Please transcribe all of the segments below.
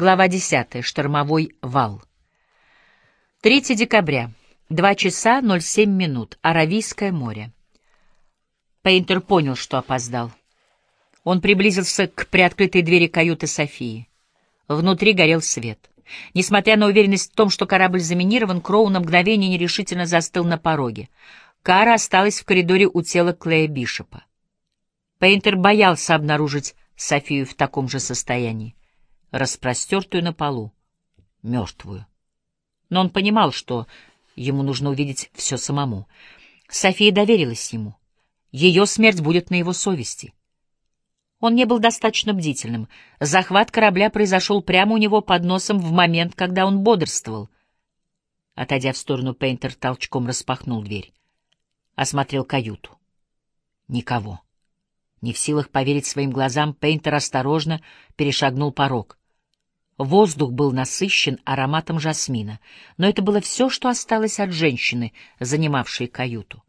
Глава 10. Штормовой вал. 3 декабря. 2 часа 07 минут. Аравийское море. Пейнтер понял, что опоздал. Он приблизился к приоткрытой двери каюты Софии. Внутри горел свет. Несмотря на уверенность в том, что корабль заминирован, Кроу на мгновение нерешительно застыл на пороге. Кара осталась в коридоре у тела Клея Бишопа. Пейнтер боялся обнаружить Софию в таком же состоянии, распростертую на полу, мертвую. Но он понимал, что ему нужно увидеть все самому. София доверилась ему. Ее смерть будет на его совести. Он не был достаточно бдительным. Захват корабля произошел прямо у него под носом в момент, когда он бодрствовал. Отойдя в сторону, Пейнтер толчком распахнул дверь. Осмотрел каюту. Никого. Не в силах поверить своим глазам, Пейнтер осторожно перешагнул порог. Воздух был насыщен ароматом жасмина, но это было все, что осталось от женщины, занимавшей каюту.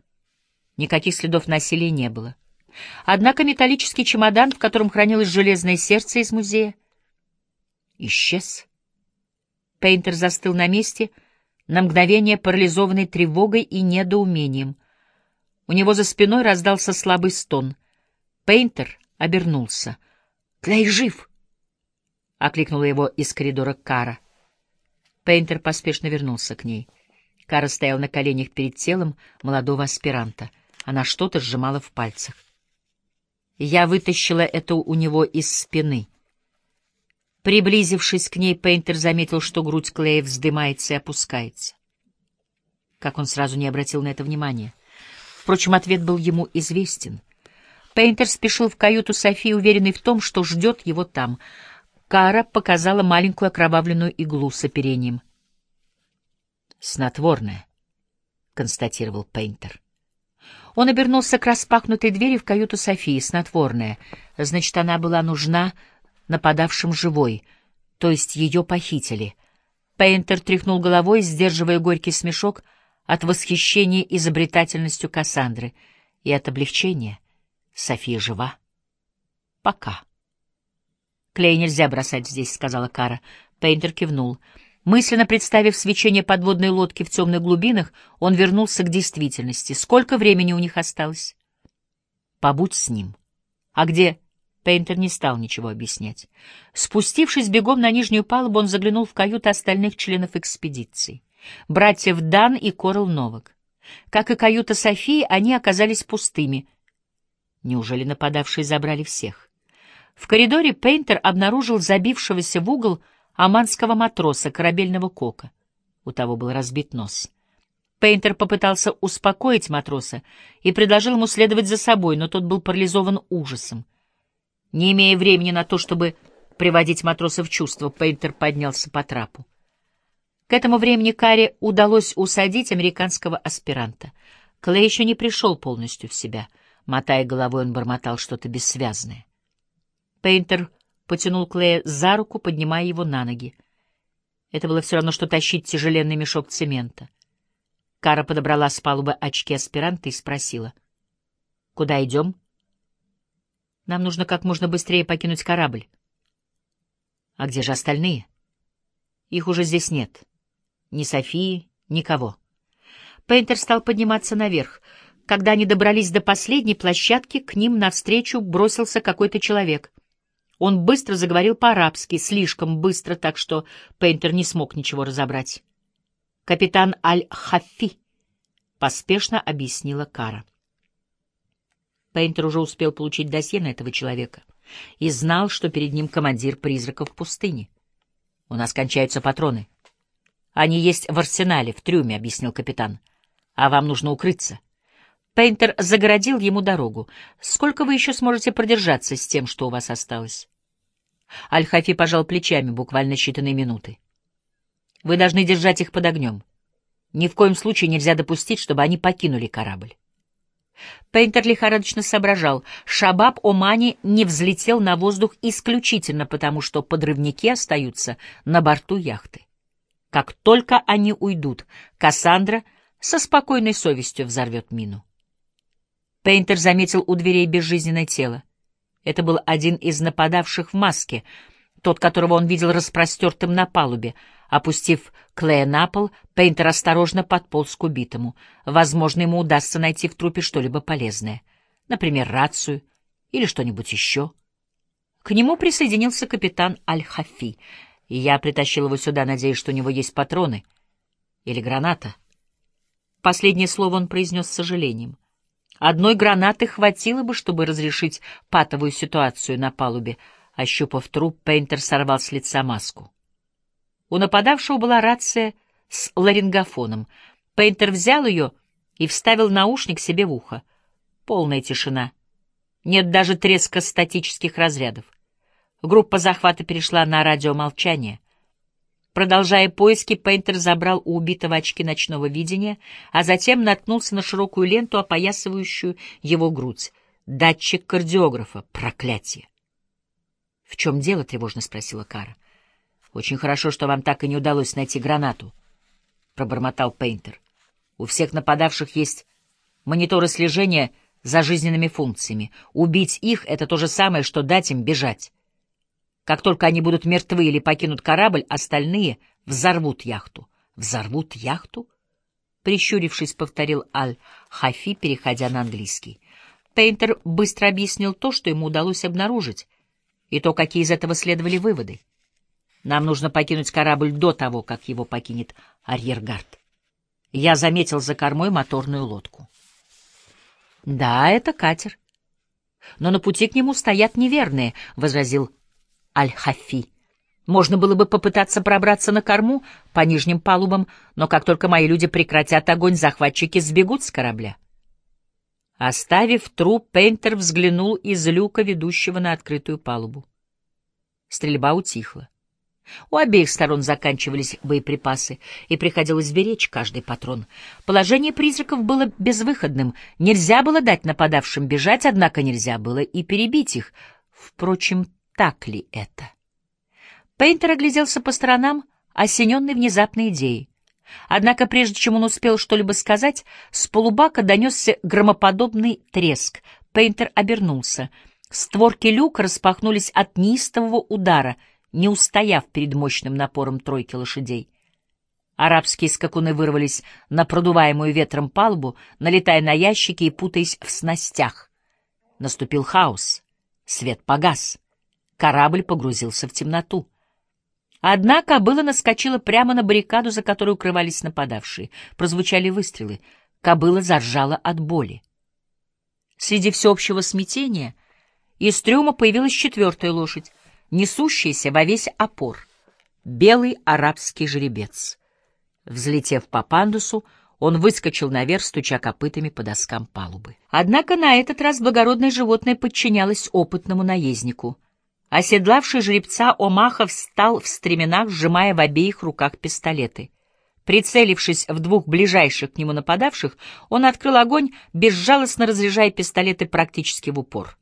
Никаких следов насилия не было. Однако металлический чемодан, в котором хранилось железное сердце из музея, исчез. Пейнтер застыл на месте, на мгновение парализованный тревогой и недоумением. У него за спиной раздался слабый стон. Пейнтер обернулся. «Клей жив!» — окликнула его из коридора Кара. Пейнтер поспешно вернулся к ней. Кара стоял на коленях перед телом молодого аспиранта. Она что-то сжимала в пальцах. Я вытащила это у него из спины. Приблизившись к ней, Пейнтер заметил, что грудь Клея вздымается и опускается. Как он сразу не обратил на это внимания. Впрочем, ответ был ему известен — Пейнтер спешил в каюту Софии, уверенный в том, что ждет его там. Кара показала маленькую окровавленную иглу с оперением. «Снотворное», — констатировал Пейнтер. Он обернулся к распахнутой двери в каюту Софии, снотворная. Значит, она была нужна нападавшим живой, то есть ее похитили. Пейнтер тряхнул головой, сдерживая горький смешок от восхищения изобретательностью Кассандры и от облегчения. София жива? Пока. Клей нельзя бросать здесь, сказала Кара. Пейнтер кивнул. Мысленно представив свечение подводной лодки в темных глубинах, он вернулся к действительности. Сколько времени у них осталось? Побудь с ним. А где? Пейнтер не стал ничего объяснять. Спустившись бегом на нижнюю палубу, он заглянул в каюты остальных членов экспедиции. Братьев Дан и Корл Новак. Как и каюта Софии, они оказались пустыми — Неужели нападавшие забрали всех? В коридоре Пейнтер обнаружил забившегося в угол оманского матроса корабельного кока. У того был разбит нос. Пейнтер попытался успокоить матроса и предложил ему следовать за собой, но тот был парализован ужасом. Не имея времени на то, чтобы приводить матроса в чувство, Пейнтер поднялся по трапу. К этому времени Каре удалось усадить американского аспиранта. Клей еще не пришел полностью в себя — Мотая головой, он бормотал что-то бессвязное. Пейнтер потянул Клея за руку, поднимая его на ноги. Это было все равно, что тащить тяжеленный мешок цемента. Кара подобрала с палубы очки аспиранта и спросила. — Куда идем? — Нам нужно как можно быстрее покинуть корабль. — А где же остальные? — Их уже здесь нет. Ни Софии, никого. Пейнтер стал подниматься наверх. Когда они добрались до последней площадки, к ним навстречу бросился какой-то человек. Он быстро заговорил по-арабски, слишком быстро, так что Пейнтер не смог ничего разобрать. «Капитан Аль-Хафи», — поспешно объяснила Кара. Пейнтер уже успел получить досье на этого человека и знал, что перед ним командир призраков пустыни. «У нас кончаются патроны. Они есть в арсенале, в трюме», — объяснил капитан. «А вам нужно укрыться». Пейнтер загородил ему дорогу. «Сколько вы еще сможете продержаться с тем, что у вас осталось?» Аль-Хафи пожал плечами буквально считанные минуты. «Вы должны держать их под огнем. Ни в коем случае нельзя допустить, чтобы они покинули корабль». Пейнтер лихорадочно соображал. Шабаб Омани не взлетел на воздух исключительно потому, что подрывники остаются на борту яхты. Как только они уйдут, Кассандра со спокойной совестью взорвет мину. Пейнтер заметил у дверей безжизненное тело. Это был один из нападавших в маске. тот, которого он видел распростертым на палубе. Опустив Клея на пол, Пейнтер осторожно подполз к убитому. Возможно, ему удастся найти в трупе что-либо полезное. Например, рацию или что-нибудь еще. К нему присоединился капитан Аль-Хафи, я притащил его сюда, надеясь, что у него есть патроны или граната. Последнее слово он произнес с сожалением. Одной гранаты хватило бы, чтобы разрешить патовую ситуацию на палубе. Ощупав труп, Пейнтер сорвал с лица маску. У нападавшего была рация с ларингофоном. Пейнтер взял ее и вставил наушник себе в ухо. Полная тишина. Нет даже треска статических разрядов. Группа захвата перешла на радиомолчание. Продолжая поиски, Пейнтер забрал у убитого очки ночного видения, а затем наткнулся на широкую ленту, опоясывающую его грудь. Датчик кардиографа. Проклятие! — В чем дело? — тревожно спросила Кара. — Очень хорошо, что вам так и не удалось найти гранату, — пробормотал Пейнтер. — У всех нападавших есть мониторы слежения за жизненными функциями. Убить их — это то же самое, что дать им бежать. Как только они будут мертвы или покинут корабль, остальные взорвут яхту. Взорвут яхту? Прищурившись, повторил Аль-Хафи, переходя на английский. Пейнтер быстро объяснил то, что ему удалось обнаружить, и то, какие из этого следовали выводы. Нам нужно покинуть корабль до того, как его покинет арьергард. Я заметил за кормой моторную лодку. Да, это катер. Но на пути к нему стоят неверные, — возразил Аль-Хафи. Можно было бы попытаться пробраться на корму по нижним палубам, но как только мои люди прекратят огонь, захватчики сбегут с корабля. Оставив труп, Пейнтер взглянул из люка, ведущего на открытую палубу. Стрельба утихла. У обеих сторон заканчивались боеприпасы, и приходилось беречь каждый патрон. Положение призраков было безвыходным. Нельзя было дать нападавшим бежать, однако нельзя было и перебить их. Впрочем, так ли это? Пейнтер огляделся по сторонам, осененный внезапной идеей. Однако прежде чем он успел что-либо сказать, с полубака донесся громоподобный треск. Пейнтер обернулся. Створки люка распахнулись от неистового удара, не устояв перед мощным напором тройки лошадей. Арабские скакуны вырвались на продуваемую ветром палубу, налетая на ящики и путаясь в снастях. Наступил хаос. Свет погас. Корабль погрузился в темноту. Одна кобыла наскочила прямо на баррикаду, за которой укрывались нападавшие. Прозвучали выстрелы. Кобыла заржала от боли. Среди всеобщего смятения из трюма появилась четвертая лошадь, несущаяся во весь опор. Белый арабский жеребец. Взлетев по пандусу, он выскочил наверх, стуча копытами по доскам палубы. Однако на этот раз благородное животное подчинялось опытному наезднику — Оседлавший жеребца Омаха встал в стременах, сжимая в обеих руках пистолеты. Прицелившись в двух ближайших к нему нападавших, он открыл огонь, безжалостно разряжая пистолеты практически в упор.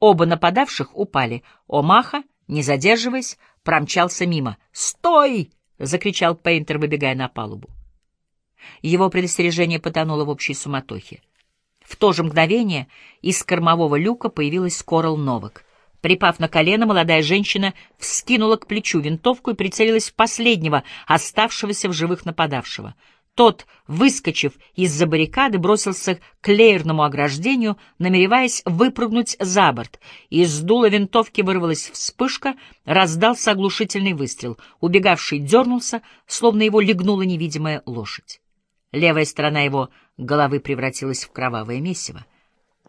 Оба нападавших упали. Омаха, не задерживаясь, промчался мимо. «Стой!» — закричал Пейнтер, выбегая на палубу. Его предостережение потонуло в общей суматохе. В то же мгновение из кормового люка появилась Корал Новак. Припав на колено, молодая женщина вскинула к плечу винтовку и прицелилась в последнего, оставшегося в живых нападавшего. Тот, выскочив из-за баррикады, бросился к леерному ограждению, намереваясь выпрыгнуть за борт. Из дула винтовки вырвалась вспышка, раздался оглушительный выстрел. Убегавший дернулся, словно его легнула невидимая лошадь. Левая сторона его головы превратилась в кровавое месиво.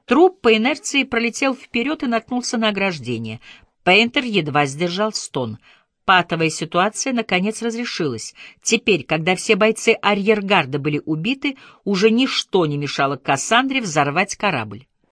Труп по инерции пролетел вперед и наткнулся на ограждение. Пейнтер едва сдержал стон. Патовая ситуация, наконец, разрешилась. Теперь, когда все бойцы арьергарда были убиты, уже ничто не мешало Кассандре взорвать корабль.